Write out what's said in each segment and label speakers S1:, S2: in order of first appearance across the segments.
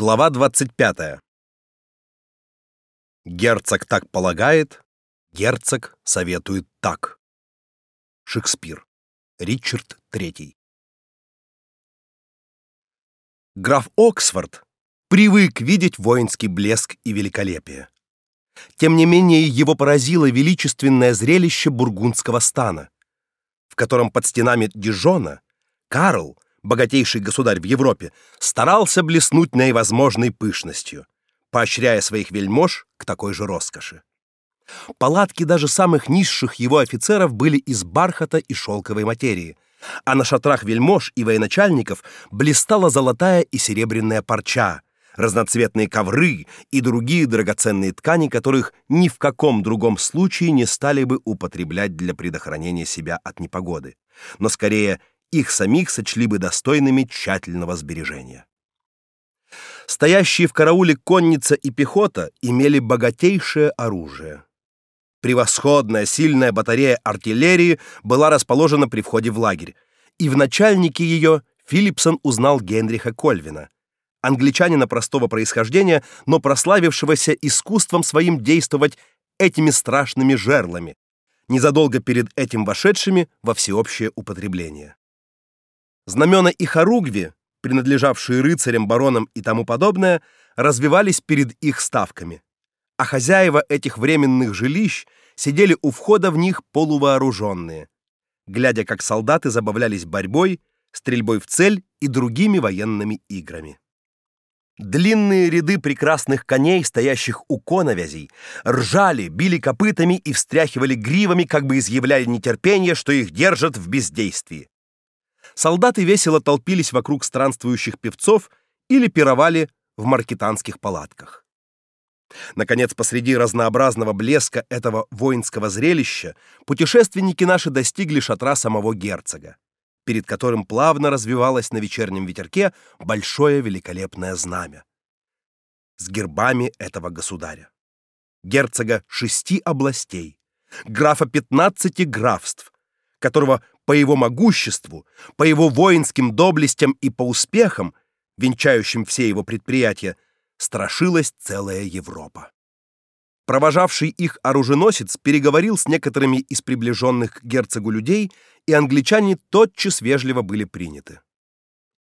S1: Глава 25. Герцог так полагает, герцог советует так. Шекспир. Ричард III. Граф Оксфорд привык видеть воинский блеск и великолепие. Тем не менее, его поразило величественное зрелище бургундского стана, в котором под стенами Дижона Карл богатейший государь в Европе, старался блеснуть наивозможной пышностью, поощряя своих вельмож к такой же роскоши. Палатки даже самых низших его офицеров были из бархата и шелковой материи, а на шатрах вельмож и военачальников блистала золотая и серебряная парча, разноцветные ковры и другие драгоценные ткани, которых ни в каком другом случае не стали бы употреблять для предохранения себя от непогоды, но скорее их самих сочли бы достойными тщательного сбережения. Стоящие в карауле конница и пехота имели богатейшее оружие. Превосходная сильная батарея артиллерии была расположена при входе в лагерь, и в начальнике ее Филипсон узнал Генриха Кольвина, англичанина простого происхождения, но прославившегося искусством своим действовать этими страшными жерлами, незадолго перед этим вошедшими во всеобщее употребление. Знамена и хоругви, принадлежавшие рыцарям, баронам и тому подобное, развивались перед их ставками, а хозяева этих временных жилищ сидели у входа в них полувооруженные, глядя, как солдаты забавлялись борьбой, стрельбой в цель и другими военными играми. Длинные ряды прекрасных коней, стоящих у коновязей, ржали, били копытами и встряхивали гривами, как бы изъявляя нетерпение, что их держат в бездействии солдаты весело толпились вокруг странствующих певцов или пировали в маркетанских палатках. Наконец, посреди разнообразного блеска этого воинского зрелища путешественники наши достигли шатра самого герцога, перед которым плавно развивалось на вечернем ветерке большое великолепное знамя с гербами этого государя. Герцога шести областей, графа пятнадцати графств, которого по его могуществу, по его воинским доблестям и по успехам, венчающим все его предприятия, страшилась целая Европа. Провожавший их оруженосец переговорил с некоторыми из приближенных к герцогу людей, и англичане тотчас вежливо были приняты.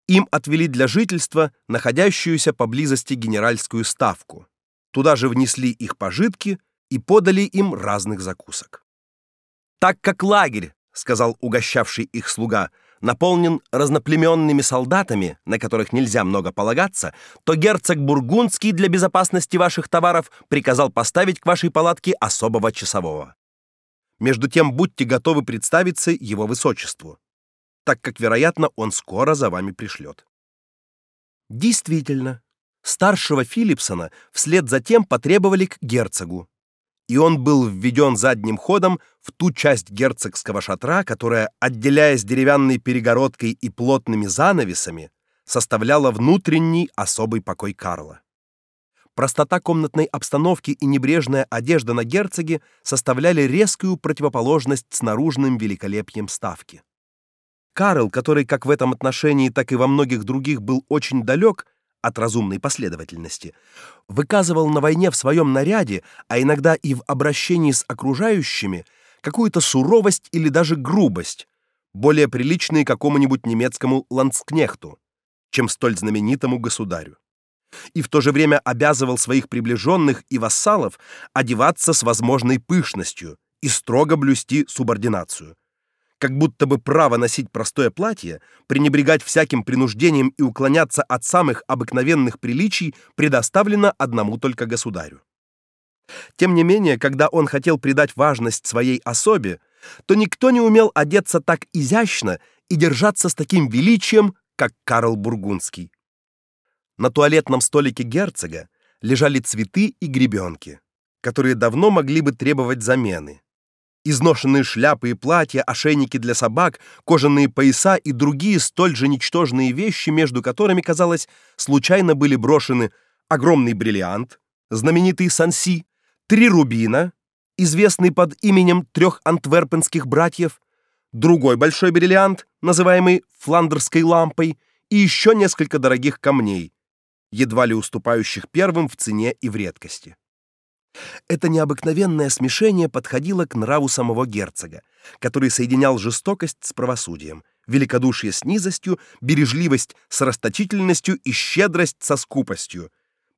S1: Им отвели для жительства находящуюся поблизости генеральскую ставку. Туда же внесли их пожитки и подали им разных закусок. Так как лагерь сказал угощавший их слуга, наполнен разноплеменными солдатами, на которых нельзя много полагаться, то герцог бургундский для безопасности ваших товаров приказал поставить к вашей палатке особого часового. Между тем будьте готовы представиться его высочеству, так как, вероятно, он скоро за вами пришлет. Действительно, старшего Филипсона вслед за тем потребовали к герцогу, и он был введен задним ходом в ту часть герцогского шатра, которая, отделяясь деревянной перегородкой и плотными занавесами, составляла внутренний особый покой Карла. Простота комнатной обстановки и небрежная одежда на герцоге составляли резкую противоположность с наружным великолепием ставки. Карл, который как в этом отношении, так и во многих других был очень далек от разумной последовательности, выказывал на войне в своем наряде, а иногда и в обращении с окружающими, какую-то суровость или даже грубость, более приличные какому-нибудь немецкому ландскнехту, чем столь знаменитому государю. И в то же время обязывал своих приближенных и вассалов одеваться с возможной пышностью и строго блюсти субординацию как будто бы право носить простое платье, пренебрегать всяким принуждением и уклоняться от самых обыкновенных приличий предоставлено одному только государю. Тем не менее, когда он хотел придать важность своей особе, то никто не умел одеться так изящно и держаться с таким величием, как Карл Бургундский. На туалетном столике герцога лежали цветы и гребенки, которые давно могли бы требовать замены изношенные шляпы и платья, ошейники для собак, кожаные пояса и другие столь же ничтожные вещи, между которыми, казалось, случайно были брошены огромный бриллиант, знаменитый Санси, три рубина, известный под именем трех антверпенских братьев, другой большой бриллиант, называемый фландерской лампой, и еще несколько дорогих камней, едва ли уступающих первым в цене и в редкости. Это необыкновенное смешение подходило к нраву самого герцога, который соединял жестокость с правосудием, великодушие с низостью, бережливость с расточительностью и щедрость со скупостью,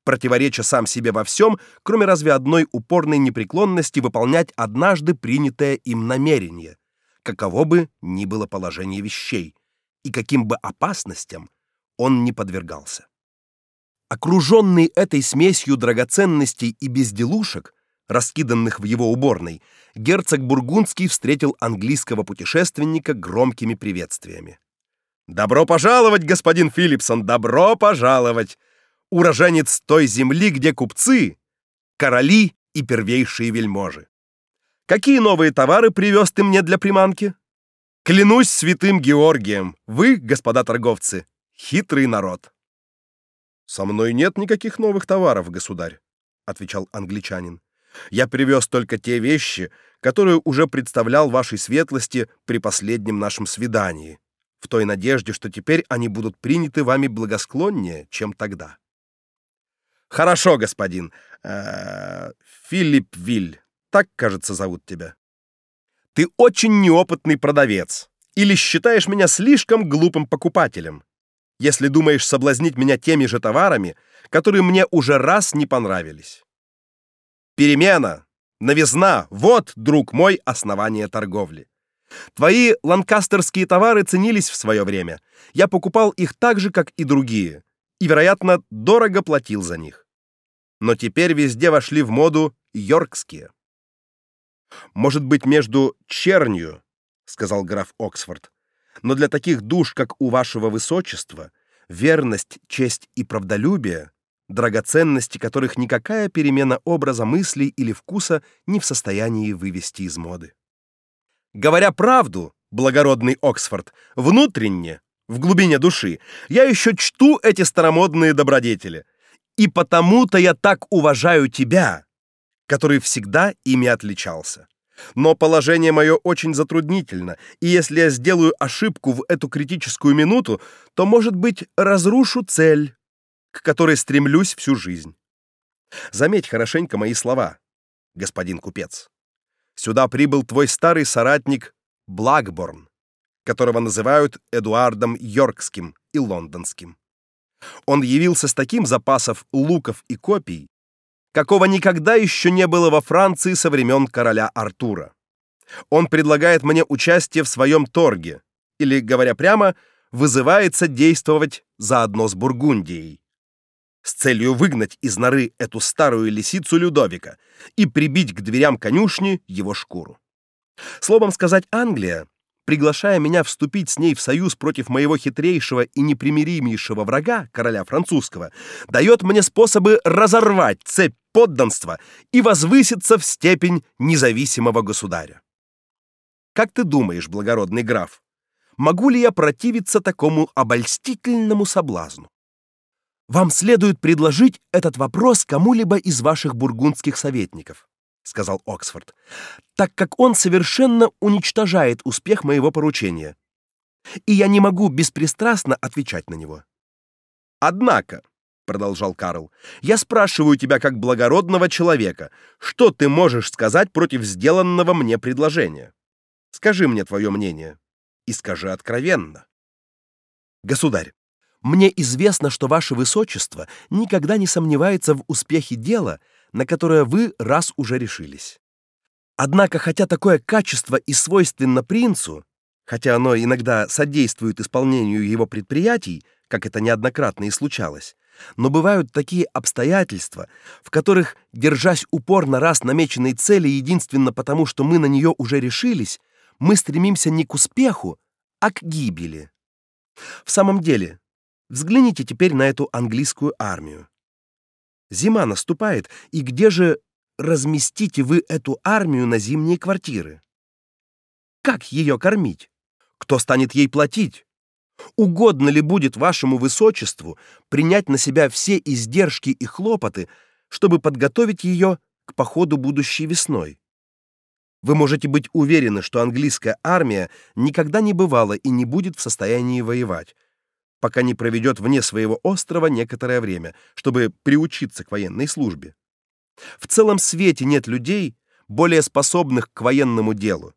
S1: противореча сам себе во всем, кроме разве одной упорной непреклонности выполнять однажды принятое им намерение, каково бы ни было положение вещей и каким бы опасностям он не подвергался. Окруженный этой смесью драгоценностей и безделушек, раскиданных в его уборной, герцог бургундский встретил английского путешественника громкими приветствиями. Добро пожаловать, господин Филипсон, добро пожаловать. Уроженец той земли, где купцы, короли и первейшие вельможи. Какие новые товары привез ты мне для приманки? Клянусь святым Георгием, вы, господа торговцы, хитрый народ. Со мной нет никаких новых товаров, государь, отвечал англичанин. Я привез только те вещи, которые уже представлял вашей светлости при последнем нашем свидании, в той надежде, что теперь они будут приняты вами благосклоннее, чем тогда. Хорошо, господин. Э Филипп Виль. Так, кажется, зовут тебя. Ты очень неопытный продавец или считаешь меня слишком глупым покупателем? Если думаешь соблазнить меня теми же товарами, которые мне уже раз не понравились. Перемена, новизна вот, друг мой, основание торговли. Твои ланкастерские товары ценились в свое время. Я покупал их так же, как и другие, и, вероятно, дорого платил за них. Но теперь везде вошли в моду йоркские. Может быть, между чернью, сказал граф Оксфорд, но для таких душ, как у вашего высочества, верность, честь и правдолюбие, драгоценности которых никакая перемена образа мыслей или вкуса не в состоянии вывести из моды. Говоря правду, благородный Оксфорд, внутренне, в глубине души, я еще чту эти старомодные добродетели, и потому-то я так уважаю тебя, который всегда ими отличался. Но положение мое очень затруднительно, и если я сделаю ошибку в эту критическую минуту, то, может быть, разрушу цель, к которой стремлюсь всю жизнь. Заметь хорошенько мои слова, господин купец. Сюда прибыл твой старый соратник Блэкборн, которого называют Эдуардом Йоркским и лондонским. Он явился с таким запасов луков и копий, какого никогда еще не было во Франции со времен короля Артура. Он предлагает мне участие в своем торге, или, говоря прямо, вызывается действовать заодно с Бургундией с целью выгнать из норы эту старую лисицу Людовика и прибить к дверям конюшни его шкуру. Словом сказать, Англия приглашая меня вступить с ней в союз против моего хитрейшего и непримиримейшего врага, короля французского, дает мне способы разорвать цепь подданства и возвыситься в степень независимого государя. Как ты думаешь, благородный граф, могу ли я противиться такому обольстительному соблазну? Вам следует предложить этот вопрос кому-либо из ваших бургундских советников сказал Оксфорд, так как он совершенно уничтожает успех моего поручения. И я не могу беспристрастно отвечать на него. Однако, продолжал Карл, я спрашиваю тебя как благородного человека, что ты можешь сказать против сделанного мне предложения? Скажи мне твое мнение и скажи откровенно. Государь, мне известно, что ваше высочество никогда не сомневается в успехе дела, на которое вы раз уже решились. Однако, хотя такое качество и свойственно принцу, хотя оно иногда содействует исполнению его предприятий, как это неоднократно и случалось, но бывают такие обстоятельства, в которых, держась упорно раз намеченной цели единственно потому, что мы на нее уже решились, мы стремимся не к успеху, а к гибели. В самом деле, взгляните теперь на эту английскую армию. Зима наступает, и где же разместите вы эту армию на зимние квартиры? Как ее кормить? Кто станет ей платить? Угодно ли будет вашему высочеству принять на себя все издержки и хлопоты, чтобы подготовить ее к походу будущей весной? Вы можете быть уверены, что английская армия никогда не бывала и не будет в состоянии воевать. Пока не проведет вне своего острова некоторое время, чтобы приучиться к военной службе. В целом свете нет людей, более способных к военному делу.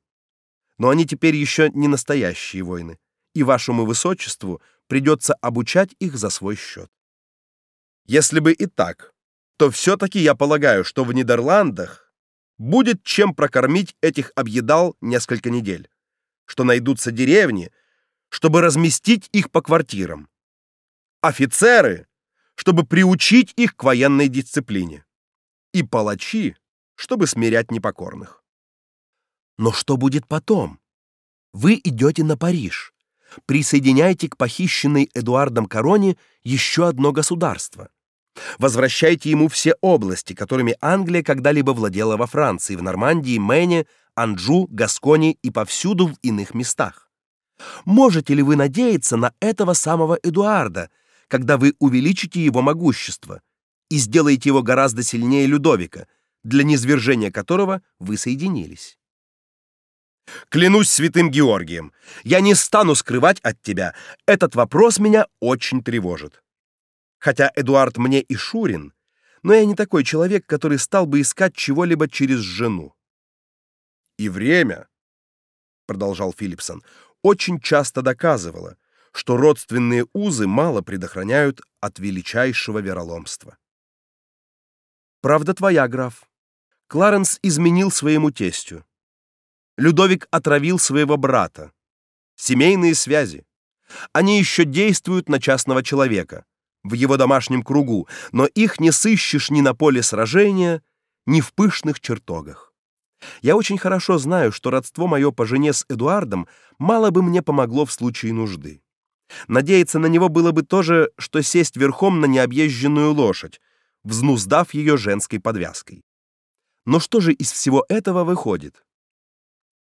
S1: Но они теперь еще не настоящие воины, и вашему высочеству придется обучать их за свой счет. Если бы и так, то все таки я полагаю, что в Нидерландах будет чем прокормить этих объедал несколько недель, что найдутся деревни, чтобы разместить их по квартирам. Офицеры, чтобы приучить их к военной дисциплине. И палачи, чтобы смирять непокорных. Но что будет потом? Вы идете на Париж. Присоединяйте к похищенной Эдуардом короне еще одно государство. Возвращайте ему все области, которыми Англия когда-либо владела во Франции, в Нормандии, Мэне, Анжу, Гаскони и повсюду в иных местах. Можете ли вы надеяться на этого самого Эдуарда, когда вы увеличите его могущество и сделаете его гораздо сильнее Людовика, для низвержения которого вы соединились? Клянусь святым Георгием, я не стану скрывать от тебя, этот вопрос меня очень тревожит. Хотя Эдуард мне и Шурин, но я не такой человек, который стал бы искать чего-либо через жену. И время, продолжал Филипсон, очень часто доказывало, что родственные узы мало предохраняют от величайшего вероломства. Правда твоя, граф. Кларенс изменил своему тестю. Людовик отравил своего брата. Семейные связи. Они еще действуют на частного человека в его домашнем кругу, но их не сыщешь ни на поле сражения, ни в пышных чертогах. Я очень хорошо знаю, что родство мое по жене с Эдуардом мало бы мне помогло в случае нужды. Надеяться на него было бы то же, что сесть верхом на необъезженную лошадь, взнуздав ее женской подвязкой. Но что же из всего этого выходит?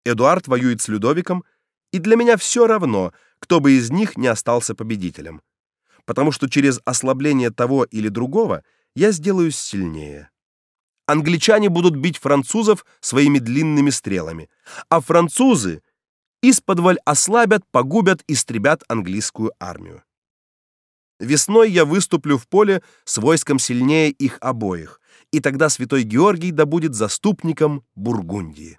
S1: Эдуард воюет с Людовиком, и для меня все равно, кто бы из них не остался победителем, потому что через ослабление того или другого я сделаюсь сильнее. Англичане будут бить французов своими длинными стрелами, а французы исподволь ослабят, погубят, истребят английскую армию. Весной я выступлю в поле с войском сильнее их обоих, и тогда святой Георгий да будет заступником Бургундии.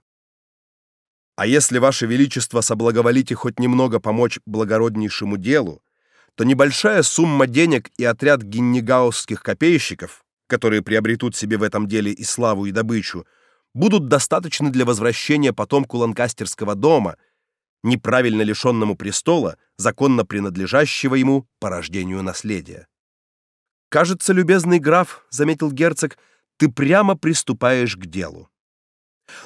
S1: А если ваше величество соблаговолите хоть немного помочь благороднейшему делу, то небольшая сумма денег и отряд гиннигаусских копейщиков, которые приобретут себе в этом деле и славу, и добычу, будут достаточны для возвращения потомку ланкастерского дома, неправильно лишенному престола, законно принадлежащего ему по рождению наследия. Кажется, любезный граф, заметил герцог, ты прямо приступаешь к делу.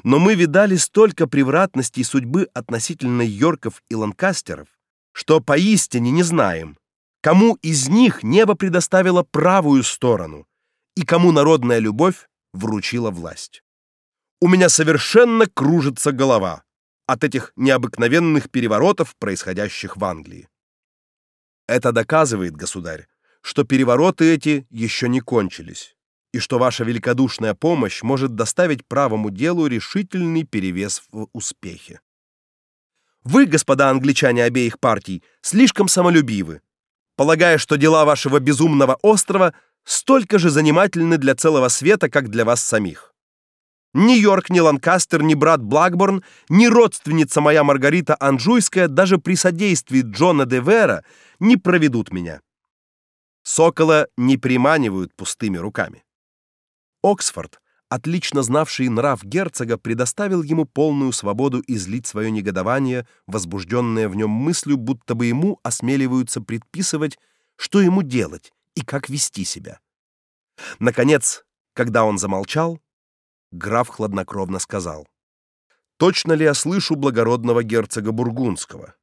S1: Но мы видали столько превратностей судьбы относительно Йорков и Ланкастеров, что поистине не знаем, кому из них небо предоставило правую сторону и кому народная любовь вручила власть. У меня совершенно кружится голова от этих необыкновенных переворотов, происходящих в Англии. Это доказывает, государь, что перевороты эти еще не кончились и что ваша великодушная помощь может доставить правому делу решительный перевес в успехе. Вы, господа англичане обеих партий, слишком самолюбивы, полагая, что дела вашего безумного острова столько же занимательны для целого света, как для вас самих. Ни Йорк, ни Ланкастер, ни брат Блэкборн, ни родственница моя Маргарита Анжуйская даже при содействии Джона де Вера не проведут меня. Сокола не приманивают пустыми руками. Оксфорд, отлично знавший нрав герцога, предоставил ему полную свободу излить свое негодование, возбужденное в нем мыслью, будто бы ему осмеливаются предписывать, что ему делать и как вести себя. Наконец, когда он замолчал, граф хладнокровно сказал: "Точно ли я слышу благородного герцога бургундского,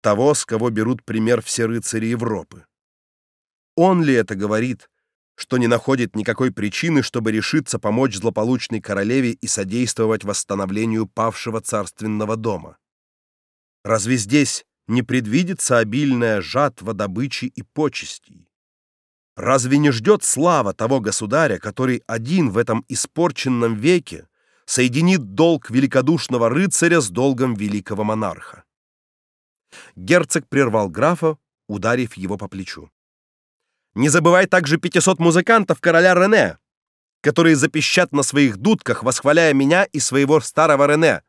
S1: того, с кого берут пример все рыцари Европы? Он ли это говорит, что не находит никакой причины, чтобы решиться помочь злополучной королеве и содействовать восстановлению павшего царственного дома. Разве здесь не предвидится обильная жатва добычи и почестей? Разве не ждет слава того государя, который один в этом испорченном веке соединит долг великодушного рыцаря с долгом великого монарха? Герцог прервал графа, ударив его по плечу. Не забывай также 500 музыкантов короля Рене, которые запищат на своих дудках, восхваляя меня и своего старого Рене.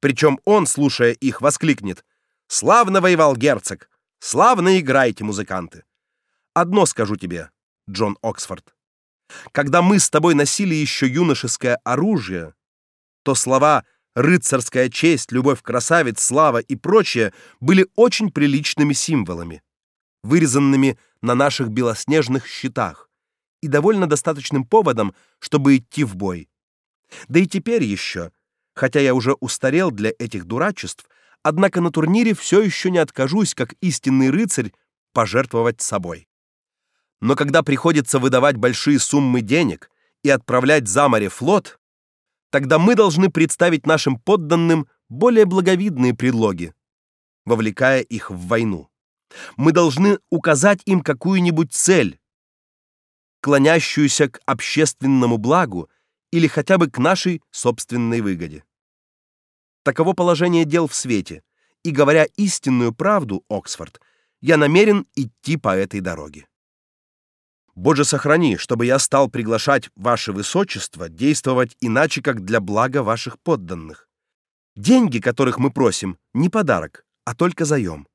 S1: Причем он, слушая их, воскликнет: "Славно воевал герцог! Славно играете, музыканты!" Одно скажу тебе, Джон Оксфорд. Когда мы с тобой носили еще юношеское оружие, то слова рыцарская честь, любовь красавиц, слава и прочее были очень приличными символами, вырезанными на наших белоснежных щитах и довольно достаточным поводом, чтобы идти в бой. Да и теперь еще, хотя я уже устарел для этих дурачеств, однако на турнире все еще не откажусь, как истинный рыцарь, пожертвовать собой. Но когда приходится выдавать большие суммы денег и отправлять за море флот, тогда мы должны представить нашим подданным более благовидные предлоги, вовлекая их в войну. Мы должны указать им какую-нибудь цель, клонящуюся к общественному благу или хотя бы к нашей собственной выгоде. Таково положение дел в свете, и говоря истинную правду, Оксфорд, я намерен идти по этой дороге. Боже сохрани, чтобы я стал приглашать ваше высочество действовать иначе, как для блага ваших подданных. Деньги, которых мы просим, не подарок, а только заем.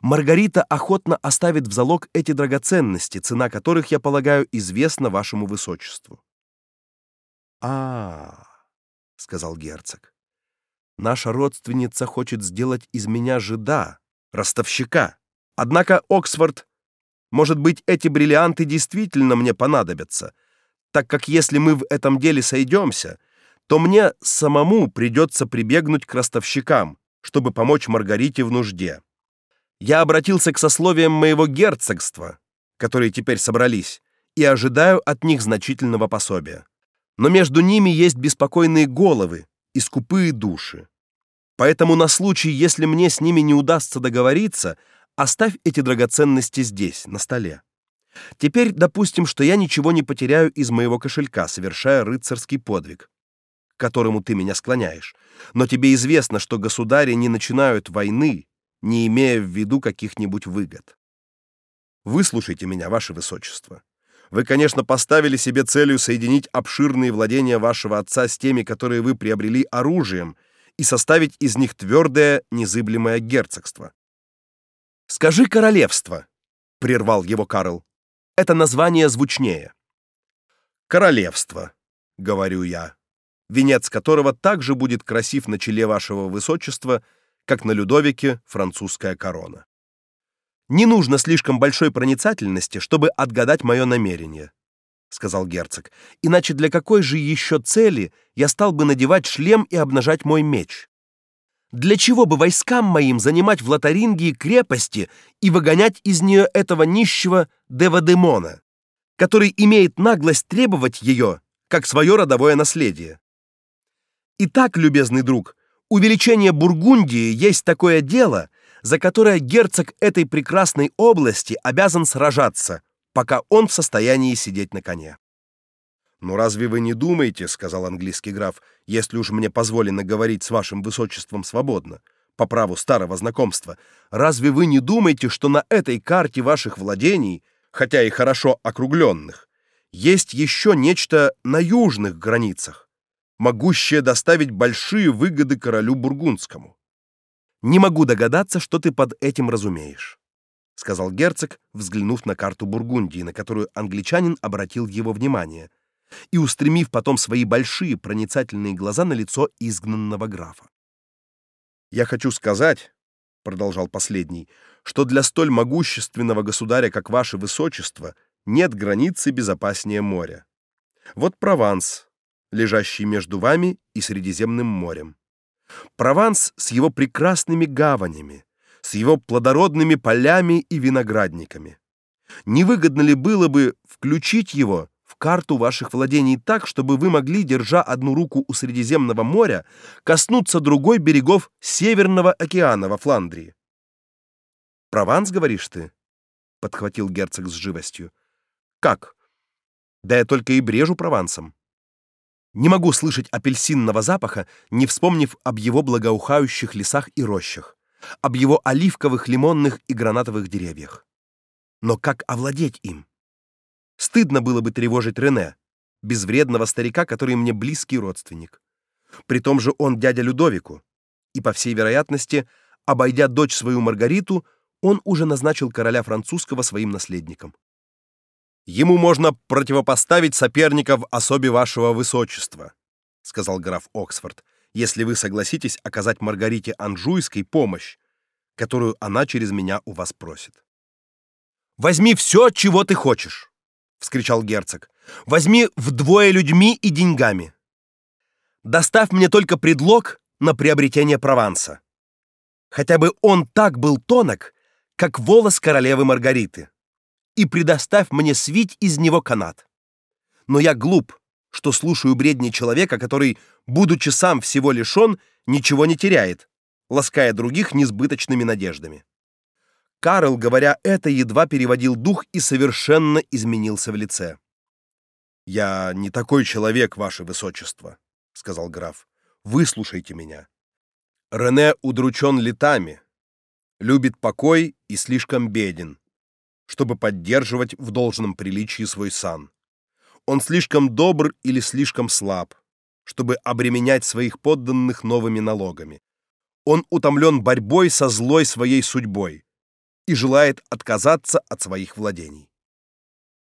S1: Маргарита охотно оставит в залог эти драгоценности, цена которых, я полагаю, известна вашему высочеству. -а сказал герцог. Наша родственница хочет сделать из меня жида, ростовщика. Однако Оксфорд может быть, эти бриллианты действительно мне понадобятся, так как если мы в этом деле сойдемся, то мне самому придется прибегнуть к ростовщикам, чтобы помочь Маргарите в нужде. Я обратился к сословиям моего герцогства, которые теперь собрались, и ожидаю от них значительного пособия. Но между ними есть беспокойные головы и скупые души. Поэтому на случай, если мне с ними не удастся договориться, Оставь эти драгоценности здесь, на столе. Теперь допустим, что я ничего не потеряю из моего кошелька, совершая рыцарский подвиг, к которому ты меня склоняешь. Но тебе известно, что государи не начинают войны, не имея в виду каких-нибудь выгод. Выслушайте меня, ваше высочество. Вы, конечно, поставили себе целью соединить обширные владения вашего отца с теми, которые вы приобрели оружием, и составить из них твердое, незыблемое герцогство. Скажи королевство, прервал его Карл. Это название звучнее. Королевство, говорю я, венец которого также будет красив на челе вашего высочества, как на Людовике французская корона. Не нужно слишком большой проницательности, чтобы отгадать мое намерение, сказал герцог. Иначе для какой же еще цели я стал бы надевать шлем и обнажать мой меч? Для чего бы войскам моим занимать в Лотарингии крепости и выгонять из нее этого нищего Девадемона, который имеет наглость требовать ее как свое родовое наследие? Итак, любезный друг, увеличение Бургундии есть такое дело, за которое герцог этой прекрасной области обязан сражаться, пока он в состоянии сидеть на коне. «Ну разве вы не думаете, — сказал английский граф, — если уж мне позволено говорить с вашим высочеством свободно, по праву старого знакомства, разве вы не думаете, что на этой карте ваших владений, хотя и хорошо округленных, есть еще нечто на южных границах, могущее доставить большие выгоды королю бургундскому?» «Не могу догадаться, что ты под этим разумеешь», — сказал герцог, взглянув на карту Бургундии, на которую англичанин обратил его внимание — и устремив потом свои большие проницательные глаза на лицо изгнанного графа. Я хочу сказать, продолжал последний, что для столь могущественного государя, как ваше высочество, нет границы безопаснее моря. Вот Прованс, лежащий между вами и Средиземным морем. Прованс с его прекрасными гаванями, с его плодородными полями и виноградниками. Не выгодно ли было бы включить его карту ваших владений так, чтобы вы могли, держа одну руку у Средиземного моря, коснуться другой берегов Северного океана во Фландрии. Прованс, говоришь ты? подхватил герцог с живостью. Как? Да я только и брежу Провансом. Не могу слышать апельсинного запаха, не вспомнив об его благоухающих лесах и рощах. об его оливковых, лимонных и гранатовых деревьях. Но как овладеть им? Стыдно было бы тревожить Рене, безвредного старика, который мне близкий родственник. При том же он дядя Людовику, и по всей вероятности, обойдя дочь свою Маргариту, он уже назначил короля французского своим наследником. Ему можно противопоставить соперников особе вашего высочества, сказал граф Оксфорд, если вы согласитесь оказать Маргарите Анжуйской помощь, которую она через меня у вас просит. Возьми все, чего ты хочешь, вскричал герцог. Возьми вдвое людьми и деньгами. Доставь мне только предлог на приобретение Прованса. Хотя бы он так был тонок, как волос королевы Маргариты и предоставь мне свить из него канат. Но я глуп, что слушаю бредни человека, который, будучи сам всего лишён, ничего не теряет, лаская других несбыточными надеждами. Карл, говоря это, едва переводил дух и совершенно изменился в лице. Я не такой человек, ваше высочество, сказал граф. Выслушайте меня. Рене удручен летами, любит покой и слишком беден чтобы поддерживать в должном приличии свой сан. Он слишком добр или слишком слаб, чтобы обременять своих подданных новыми налогами. Он утомлен борьбой со злой своей судьбой и желает отказаться от своих владений.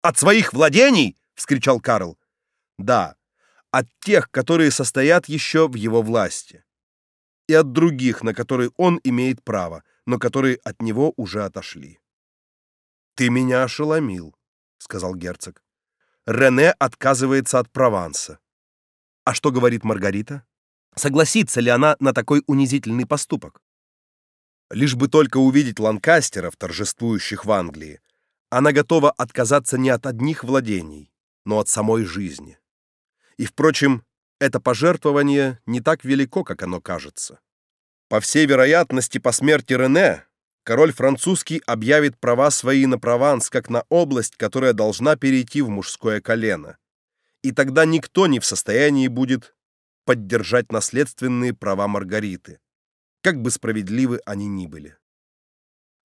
S1: От своих владений, вскричал Карл. Да, от тех, которые состоят еще в его власти, и от других, на которые он имеет право, но которые от него уже отошли. Ты меня ошеломил, сказал герцог. Рене отказывается от Прованса. А что говорит Маргарита? Согласится ли она на такой унизительный поступок? Лишь бы только увидеть ланкастеров, торжествующих в Англии, она готова отказаться не от одних владений, но от самой жизни. И впрочем, это пожертвование не так велико, как оно кажется. По всей вероятности, по смерти Рене король французский объявит права свои на Прованс как на область, которая должна перейти в мужское колено. И тогда никто не в состоянии будет поддержать наследственные права Маргариты, как бы справедливы они ни были.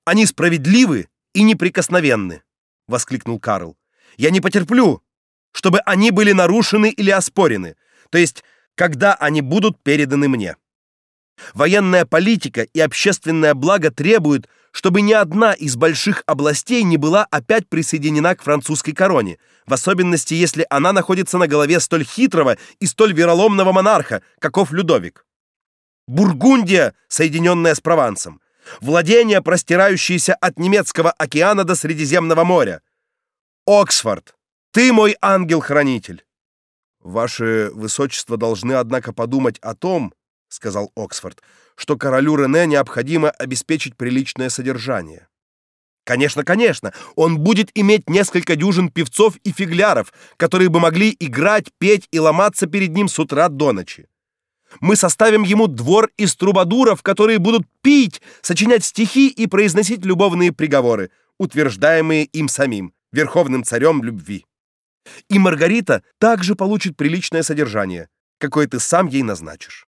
S1: Они справедливы и неприкосновенны, воскликнул Карл. Я не потерплю, чтобы они были нарушены или оспорены, то есть когда они будут переданы мне. Военная политика и общественное благо требуют, чтобы ни одна из больших областей не была опять присоединена к французской короне, в особенности если она находится на голове столь хитрого и столь вероломного монарха, каков Людовик. Бургундия, соединенная с Провансом, владения, простирающиеся от немецкого океана до Средиземного моря. Оксфорд, ты мой ангел-хранитель. Ваше высочество должны однако подумать о том, сказал Оксфорд, что королю Рене необходимо обеспечить приличное содержание. Конечно, конечно, он будет иметь несколько дюжин певцов и фигляров, которые бы могли играть, петь и ломаться перед ним с утра до ночи. Мы составим ему двор из трубадуров, которые будут пить, сочинять стихи и произносить любовные приговоры, утверждаемые им самим, верховным царем любви. И Маргарита также получит приличное содержание, какое ты сам ей назначишь.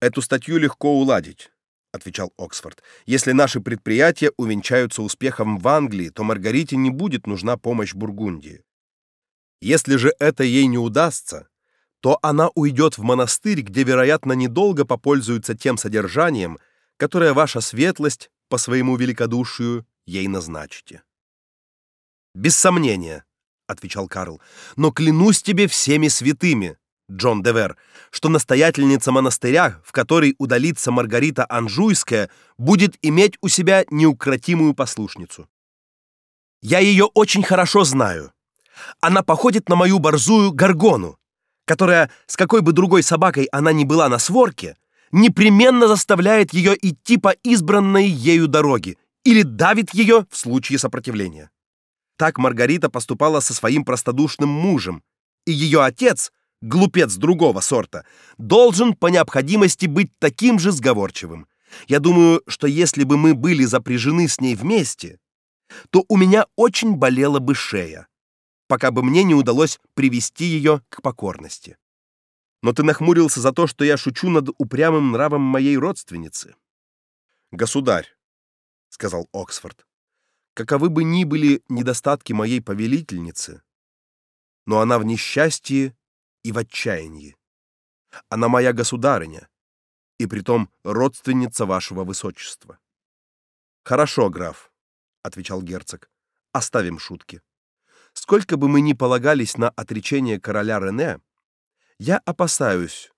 S1: Эту статью легко уладить, отвечал Оксфорд. Если наши предприятия увенчаются успехом в Англии, то Маргарите не будет нужна помощь Бургундии. Если же это ей не удастся, то она уйдет в монастырь, где, вероятно, недолго попользуется тем содержанием, которое ваша светлость по своему великодушию ей назначите. Без сомнения, отвечал Карл. Но клянусь тебе всеми святыми, Джон Девер, что настоятельница монастыря, в который удалится Маргарита Анжуйская, будет иметь у себя неукротимую послушницу. Я ее очень хорошо знаю. Она походит на мою борзую Гаргону, которая, с какой бы другой собакой она ни была на сворке, непременно заставляет ее идти по избранной ею дороге или давит ее в случае сопротивления. Так Маргарита поступала со своим простодушным мужем, и ее отец — глупец другого сорта, должен по необходимости быть таким же сговорчивым. Я думаю, что если бы мы были запряжены с ней вместе, то у меня очень болела бы шея, пока бы мне не удалось привести ее к покорности. Но ты нахмурился за то, что я шучу над упрямым нравом моей родственницы. Государь, сказал Оксфорд. Каковы бы ни были недостатки моей повелительницы, но она в несчастье и в отчаянии. Она моя государыня, и притом родственница вашего высочества. Хорошо, граф, отвечал герцог. Оставим шутки. Сколько бы мы ни полагались на отречение короля Рене, я опасаюсь,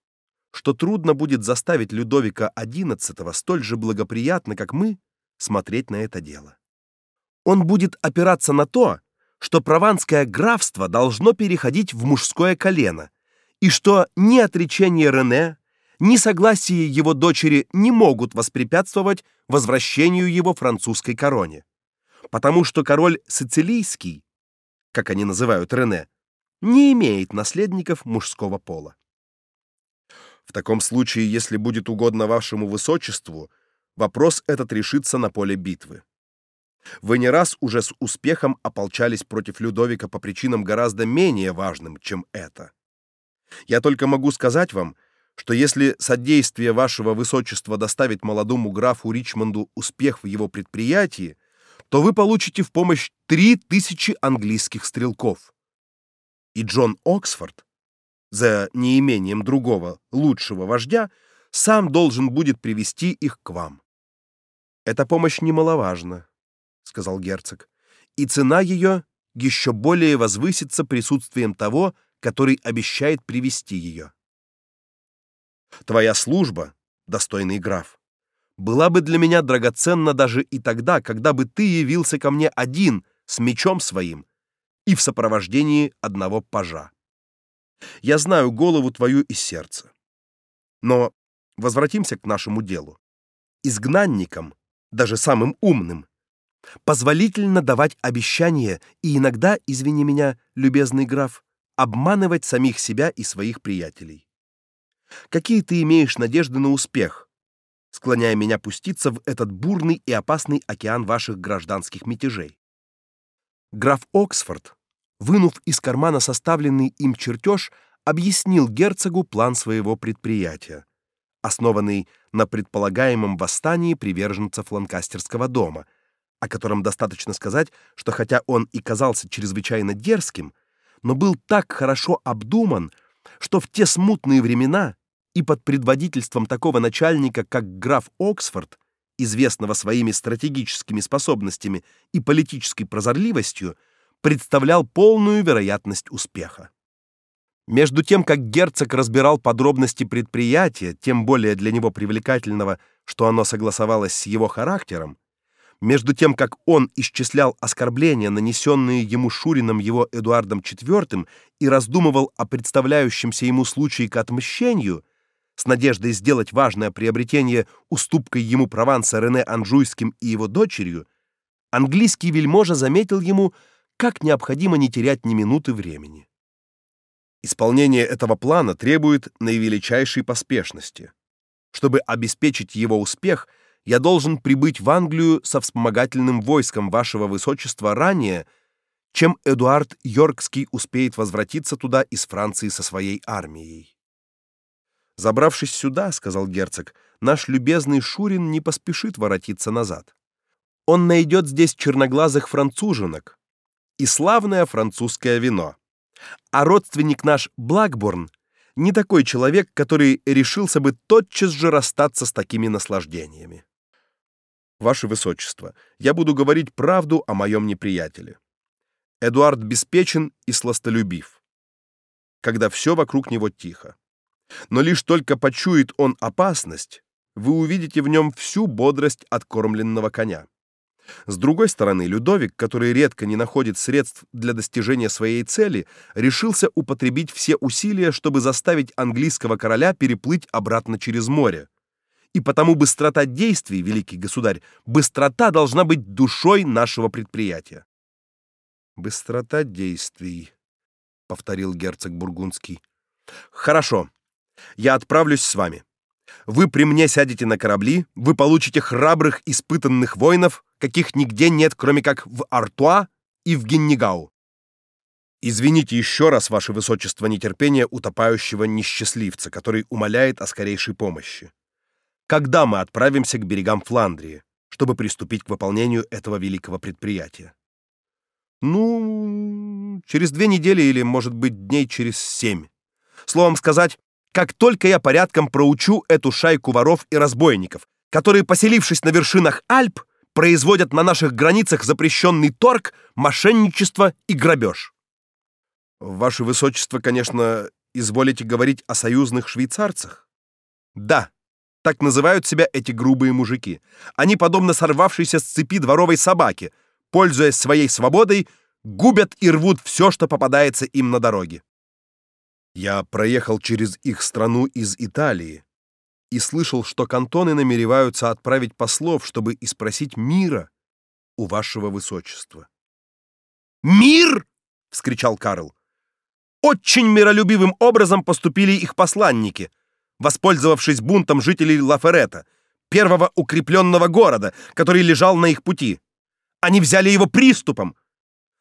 S1: что трудно будет заставить Людовика XI столь же благоприятно, как мы, смотреть на это дело. Он будет опираться на то, что прованское графство должно переходить в мужское колено, и что ни отречение Рене, ни согласие его дочери не могут воспрепятствовать возвращению его французской короне, потому что король сицилийский, как они называют Рене, не имеет наследников мужского пола. В таком случае, если будет угодно вашему высочеству, вопрос этот решится на поле битвы. Вы не раз уже с успехом ополчались против Людовика по причинам гораздо менее важным, чем это. Я только могу сказать вам, что если содействие вашего высочества доставит молодому графу Ричмонду успех в его предприятии, то вы получите в помощь три тысячи английских стрелков. И Джон Оксфорд, за неимением другого лучшего вождя, сам должен будет привести их к вам. Эта помощь немаловажна, сказал герцог. И цена ее еще более возвысится присутствием того, который обещает привести ее. Твоя служба, достойный граф, была бы для меня драгоценна даже и тогда, когда бы ты явился ко мне один с мечом своим и в сопровождении одного пажа. Я знаю голову твою и сердце. Но возвратимся к нашему делу. Изгнанникам, даже самым умным, позволительно давать обещания и иногда, извини меня, любезный граф, обманывать самих себя и своих приятелей. Какие ты имеешь надежды на успех, склоняя меня пуститься в этот бурный и опасный океан ваших гражданских мятежей? Граф Оксфорд, вынув из кармана составленный им чертеж, объяснил герцогу план своего предприятия, основанный на предполагаемом восстании приверженцев Ланкастерского дома – о котором достаточно сказать, что хотя он и казался чрезвычайно дерзким, но был так хорошо обдуман, что в те смутные времена и под предводительством такого начальника, как граф Оксфорд, известного своими стратегическими способностями и политической прозорливостью, представлял полную вероятность успеха. Между тем, как герцог разбирал подробности предприятия, тем более для него привлекательного, что оно согласовалось с его характером, между тем, как он исчислял оскорбления, нанесенные ему Шурином его Эдуардом IV, и раздумывал о представляющемся ему случае к отмщению, с надеждой сделать важное приобретение уступкой ему Прованса Рене Анжуйским и его дочерью, английский вельможа заметил ему, как необходимо не терять ни минуты времени. Исполнение этого плана требует наивеличайшей поспешности. Чтобы обеспечить его успех – я должен прибыть в Англию со вспомогательным войском вашего высочества ранее, чем Эдуард Йоркский успеет возвратиться туда из Франции со своей армией. Забравшись сюда, сказал герцог, наш любезный Шурин не поспешит воротиться назад. Он найдет здесь черноглазых француженок и славное французское вино. А родственник наш Блэкборн не такой человек, который решился бы тотчас же расстаться с такими наслаждениями. Ваше высочество, я буду говорить правду о моем неприятеле. Эдуард беспечен и сластолюбив, когда все вокруг него тихо. Но лишь только почует он опасность, вы увидите в нем всю бодрость откормленного коня. С другой стороны, Людовик, который редко не находит средств для достижения своей цели, решился употребить все усилия, чтобы заставить английского короля переплыть обратно через море и потому быстрота действий, великий государь, быстрота должна быть душой нашего предприятия. Быстрота действий, повторил герцог бургундский. Хорошо. Я отправлюсь с вами. Вы при мне сядете на корабли, вы получите храбрых, испытанных воинов, каких нигде нет, кроме как в Артуа и в Геннигау. Извините еще раз, ваше высочество, нетерпение утопающего несчастливца, который умоляет о скорейшей помощи. когда мы отправимся к берегам Фландрии, чтобы приступить к выполнению этого великого предприятия. Ну, через две недели или, может быть, дней через семь. Словом сказать, как только я порядком проучу эту шайку воров и разбойников, которые, поселившись на вершинах Альп, производят на наших границах запрещенный торг, мошенничество и грабеж. Ваше высочество, конечно, изволите говорить о союзных швейцарцах? Да. Так называют себя эти грубые мужики. Они подобно сорвавшейся с цепи дворовой собаке, пользуясь своей свободой, губят и рвут все, что попадается им на дороге. Я проехал через их страну из Италии и слышал, что кантоны намереваются отправить послов, чтобы испросить мира у вашего высочества. Мир! вскричал Карл. Очень миролюбивым образом поступили их посланники, воспользовавшись бунтом жителей Лаферета, первого укрепленного города, который лежал на их пути. Они взяли его приступом,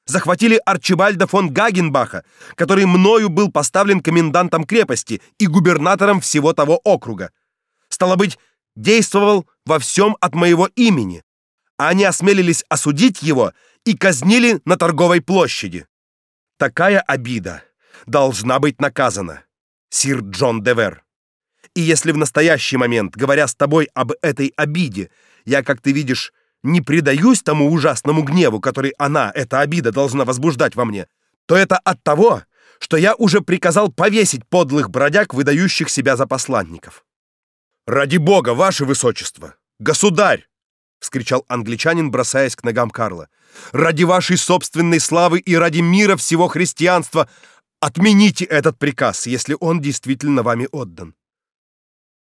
S1: захватили Арчибальда фон Гагенбаха, который мною был поставлен комендантом крепости и губернатором всего того округа. Стало быть, действовал во всем от моего имени. А они осмелились осудить его и казнили на торговой площади. Такая обида должна быть наказана, сир Джон Девер. И если в настоящий момент, говоря с тобой об этой обиде, я, как ты видишь, не предаюсь тому ужасному гневу, который она, эта обида, должна возбуждать во мне, то это от того, что я уже приказал повесить подлых бродяг, выдающих себя за посланников. Ради бога, ваше высочество, государь, вскричал англичанин, бросаясь к ногам Карла. Ради вашей собственной славы и ради мира всего христианства отмените этот приказ, если он действительно вами отдан.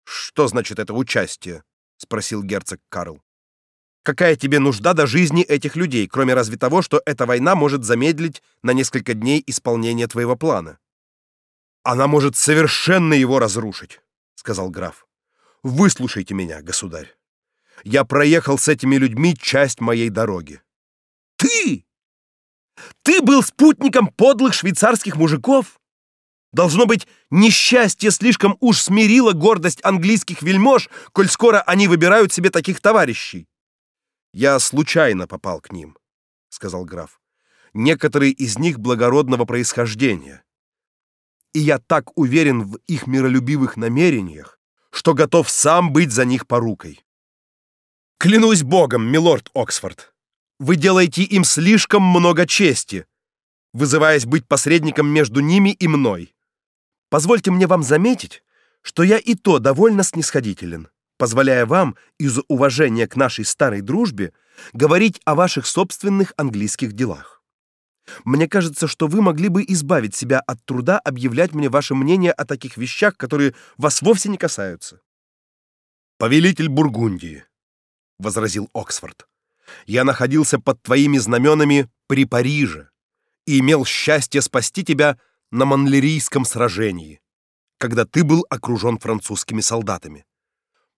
S1: Что значит это участие? спросил герцог Карл. Какая тебе нужда до жизни этих людей, кроме разве того, что эта война может замедлить на несколько дней исполнение твоего плана? Она может совершенно его разрушить, сказал граф. Выслушайте меня, государь. Я проехал с этими людьми часть моей дороги. Ты? Ты был спутником подлых швейцарских мужиков? Должно быть, несчастье слишком уж смирило гордость английских вельмож, коль скоро они выбирают себе таких товарищей. Я случайно попал к ним, сказал граф. Некоторые из них благородного происхождения. И я так уверен в их миролюбивых намерениях, что готов сам быть за них порукой. Клянусь богом, милорд Оксфорд, вы делаете им слишком много чести, вызываясь быть посредником между ними и мной. Позвольте мне вам заметить, что я и то довольно снисходителен позволяя вам из уважения к нашей старой дружбе говорить о ваших собственных английских делах. Мне кажется, что вы могли бы избавить себя от труда объявлять мне ваше мнение о таких вещах, которые вас вовсе не касаются. Повелитель Бургундии, возразил Оксфорд. Я находился под твоими знаменами при Париже и имел счастье спасти тебя на Монлерийском сражении, когда ты был окружен французскими солдатами.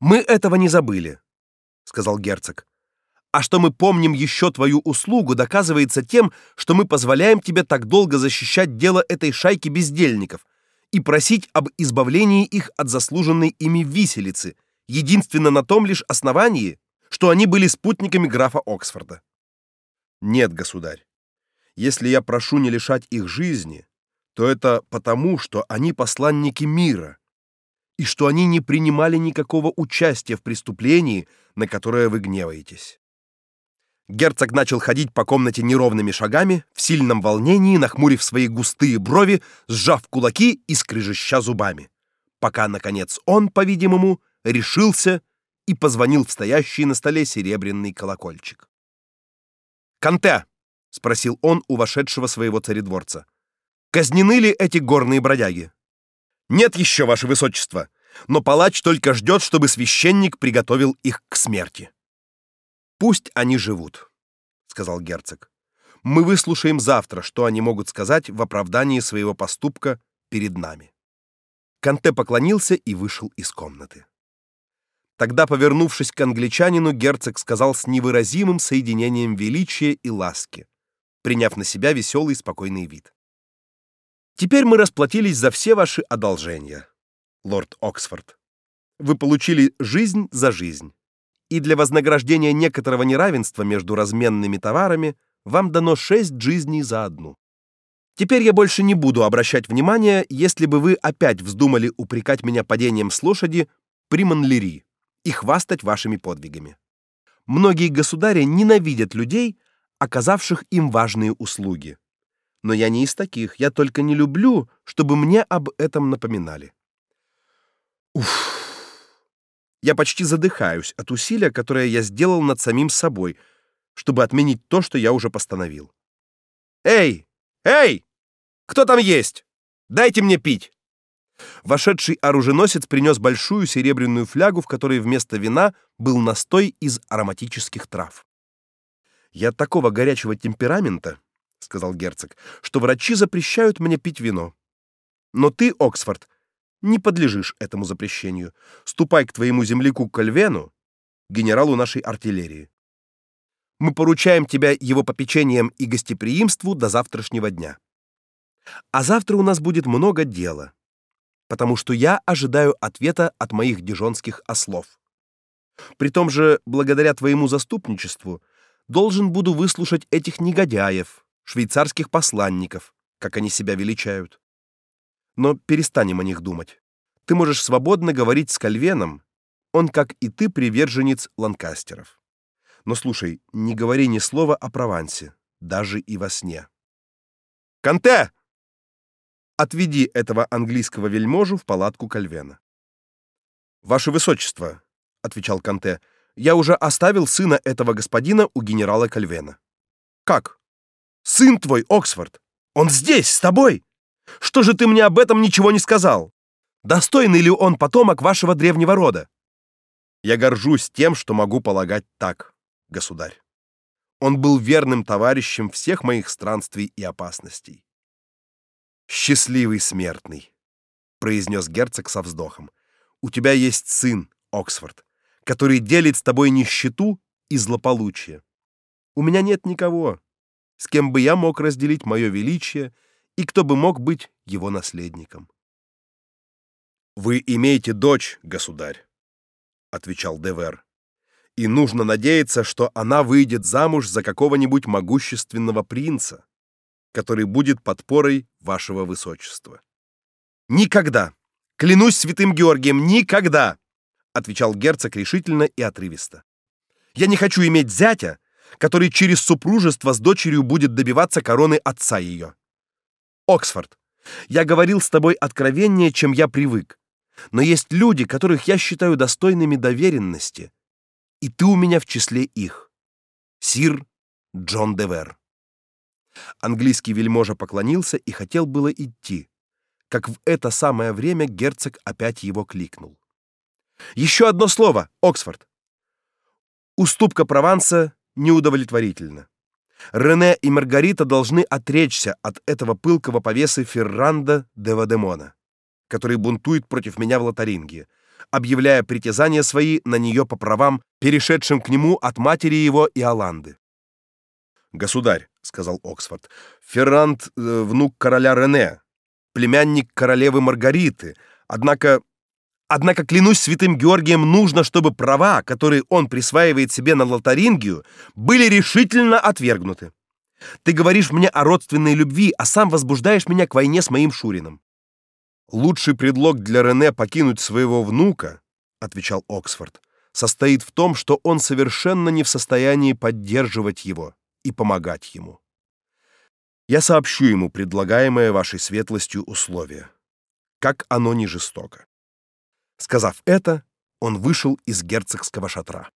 S1: Мы этого не забыли, сказал герцог. А что мы помним еще твою услугу, доказывается тем, что мы позволяем тебе так долго защищать дело этой шайки бездельников и просить об избавлении их от заслуженной ими виселицы, единственно на том лишь основании, что они были спутниками графа Оксфорда. Нет, государь. Если я прошу не лишать их жизни, то это потому, что они посланники мира, и что они не принимали никакого участия в преступлении, на которое вы гневаетесь. Герцог начал ходить по комнате неровными шагами, в сильном волнении, нахмурив свои густые брови, сжав кулаки и скрежеща зубами, пока наконец он, по-видимому, решился и позвонил в стоящий на столе серебряный колокольчик. "Канте", спросил он у вошедшего своего царедворца. "Казнены ли эти горные бродяги?" Нет еще, ваше высочество, но палач только ждет, чтобы священник приготовил их к смерти. Пусть они живут, сказал герцог. Мы выслушаем завтра, что они могут сказать в оправдании своего поступка перед нами. Канте поклонился и вышел из комнаты. Тогда, повернувшись к англичанину, герцог сказал с невыразимым соединением величия и ласки, приняв на себя веселый спокойный вид: Теперь мы расплатились за все ваши одолжения, лорд Оксфорд. вы получили жизнь за жизнь. И для вознаграждения некоторого неравенства между разменными товарами вам дано шесть жизней за одну. Теперь я больше не буду обращать внимания, если бы вы опять вздумали упрекать меня падением с лошади при Монлери и хвастать вашими подвигами. Многие государи ненавидят людей, оказавших им важные услуги. Но я не из таких, я только не люблю, чтобы мне об этом напоминали. Уф. Я почти задыхаюсь от усилия, которое я сделал над самим собой, чтобы отменить то, что я уже постановил. Эй! Эй! Кто там есть? Дайте мне пить. Вошедший оруженосец принес большую серебряную флягу, в которой вместо вина был настой из ароматических трав. Я такого горячего темперамента, сказал герцог, что врачи запрещают мне пить вино. Но ты, Оксфорд, не подлежишь этому запрещению. Ступай к твоему земляку Кальвену, генералу нашей артиллерии. Мы поручаем тебя его попечением и гостеприимству до завтрашнего дня. А завтра у нас будет много дела, потому что я ожидаю ответа от моих дижонских ослов. При том же, благодаря твоему заступничеству, должен буду выслушать этих негодяев, швейцарских посланников, как они себя величают. Но перестанем о них думать. Ты можешь свободно говорить с Кальвеном, он, как и ты, приверженец Ланкастеров. Но слушай, не говори ни слова о Провансе, даже и во сне. Канте! Отведи этого английского вельможу в палатку Кальвена. Ваше высочество, отвечал Канте. Я уже оставил сына этого господина у генерала Кальвена. Как? Сын твой, Оксфорд? Он здесь с тобой? Что же ты мне об этом ничего не сказал? Достойный ли он потомок вашего древнего рода? Я горжусь тем, что могу полагать так, государь. Он был верным товарищем всех моих странствий и опасностей. Счастливый смертный, произнес герцог со вздохом. У тебя есть сын, Оксфорд, который делит с тобой нищету и злополучие. У меня нет никого, с кем бы я мог разделить мое величие и кто бы мог быть его наследником. Вы имеете дочь, государь, отвечал Девер. И нужно надеяться, что она выйдет замуж за какого-нибудь могущественного принца который будет подпорой вашего высочества. Никогда. Клянусь святым Георгием, никогда, отвечал герцог решительно и отрывисто. Я не хочу иметь зятя, который через супружество с дочерью будет добиваться короны отца ее. Оксфорд, я говорил с тобой откровеннее, чем я привык. Но есть люди, которых я считаю достойными доверенности, и ты у меня в числе их. Сир Джон Девер. Английский вельможа поклонился и хотел было идти, как в это самое время герцог опять его кликнул. Еще одно слово, Оксфорд. Уступка Прованса неудовлетворительна. Рене и Маргарита должны отречься от этого пылкого повесы Ферранда де Вадемона, который бунтует против меня в Лотарингии, объявляя притязания свои на нее по правам, перешедшим к нему от матери его и Аланды. Государь, сказал Оксфорд. Ферранд э, внук короля Рене, племянник королевы Маргариты. Однако Однако клянусь святым Георгием, нужно, чтобы права, которые он присваивает себе на Лотарингию, были решительно отвергнуты. Ты говоришь мне о родственной любви, а сам возбуждаешь меня к войне с моим Шурином. Лучший предлог для Рене покинуть своего внука, отвечал Оксфорд, состоит в том, что он совершенно не в состоянии поддерживать его и помогать ему. Я сообщу ему предлагаемое вашей светлостью условие, как оно не жестоко. Сказав это, он вышел из герцогского шатра.